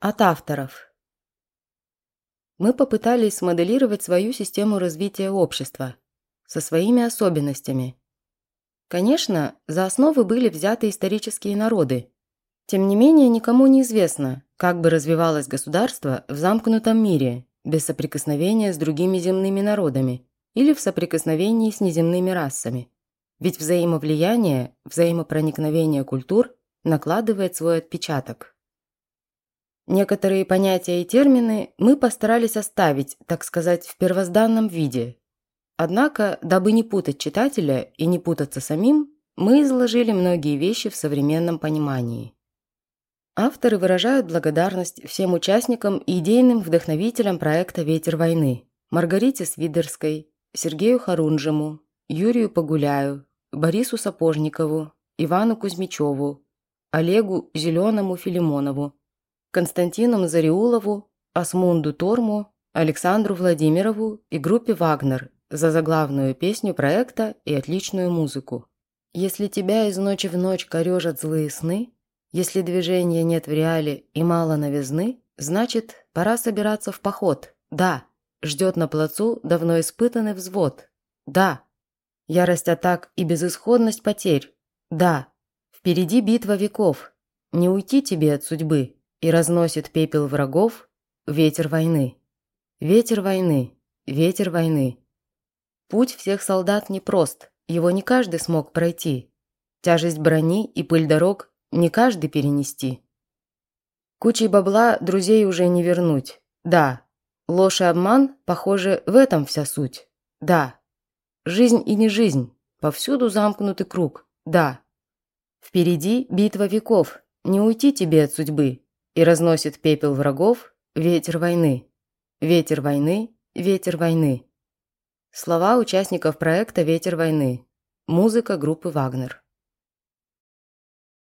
От авторов. Мы попытались смоделировать свою систему развития общества со своими особенностями. Конечно, за основы были взяты исторические народы. Тем не менее, никому не известно, как бы развивалось государство в замкнутом мире, без соприкосновения с другими земными народами или в соприкосновении с неземными расами. Ведь взаимовлияние, взаимопроникновение культур накладывает свой отпечаток. Некоторые понятия и термины мы постарались оставить, так сказать, в первозданном виде. Однако, дабы не путать читателя и не путаться самим, мы изложили многие вещи в современном понимании. Авторы выражают благодарность всем участникам и идейным вдохновителям проекта «Ветер войны» Маргарите Свидерской, Сергею Харунжему, Юрию Погуляю, Борису Сапожникову, Ивану Кузьмичеву, Олегу Зеленому Филимонову, Константину Зариулову, Асмунду Торму, Александру Владимирову и группе «Вагнер» за заглавную песню проекта и отличную музыку. Если тебя из ночи в ночь корежат злые сны, если движения нет в реале и мало новизны, значит, пора собираться в поход. Да, ждет на плацу давно испытанный взвод. Да, ярость атак и безысходность потерь. Да, впереди битва веков. Не уйти тебе от судьбы, и разносит пепел врагов ветер войны. Ветер войны, ветер войны. Путь всех солдат непрост, его не каждый смог пройти. Тяжесть брони и пыль дорог не каждый перенести. Кучей бабла друзей уже не вернуть. Да, ложь и обман, похоже, в этом вся суть. Да, жизнь и не жизнь, повсюду замкнутый круг. Да, впереди битва веков, не уйти тебе от судьбы. И разносит пепел врагов ветер войны. Ветер войны, ветер войны. Слова участников проекта «Ветер войны». Музыка группы «Вагнер».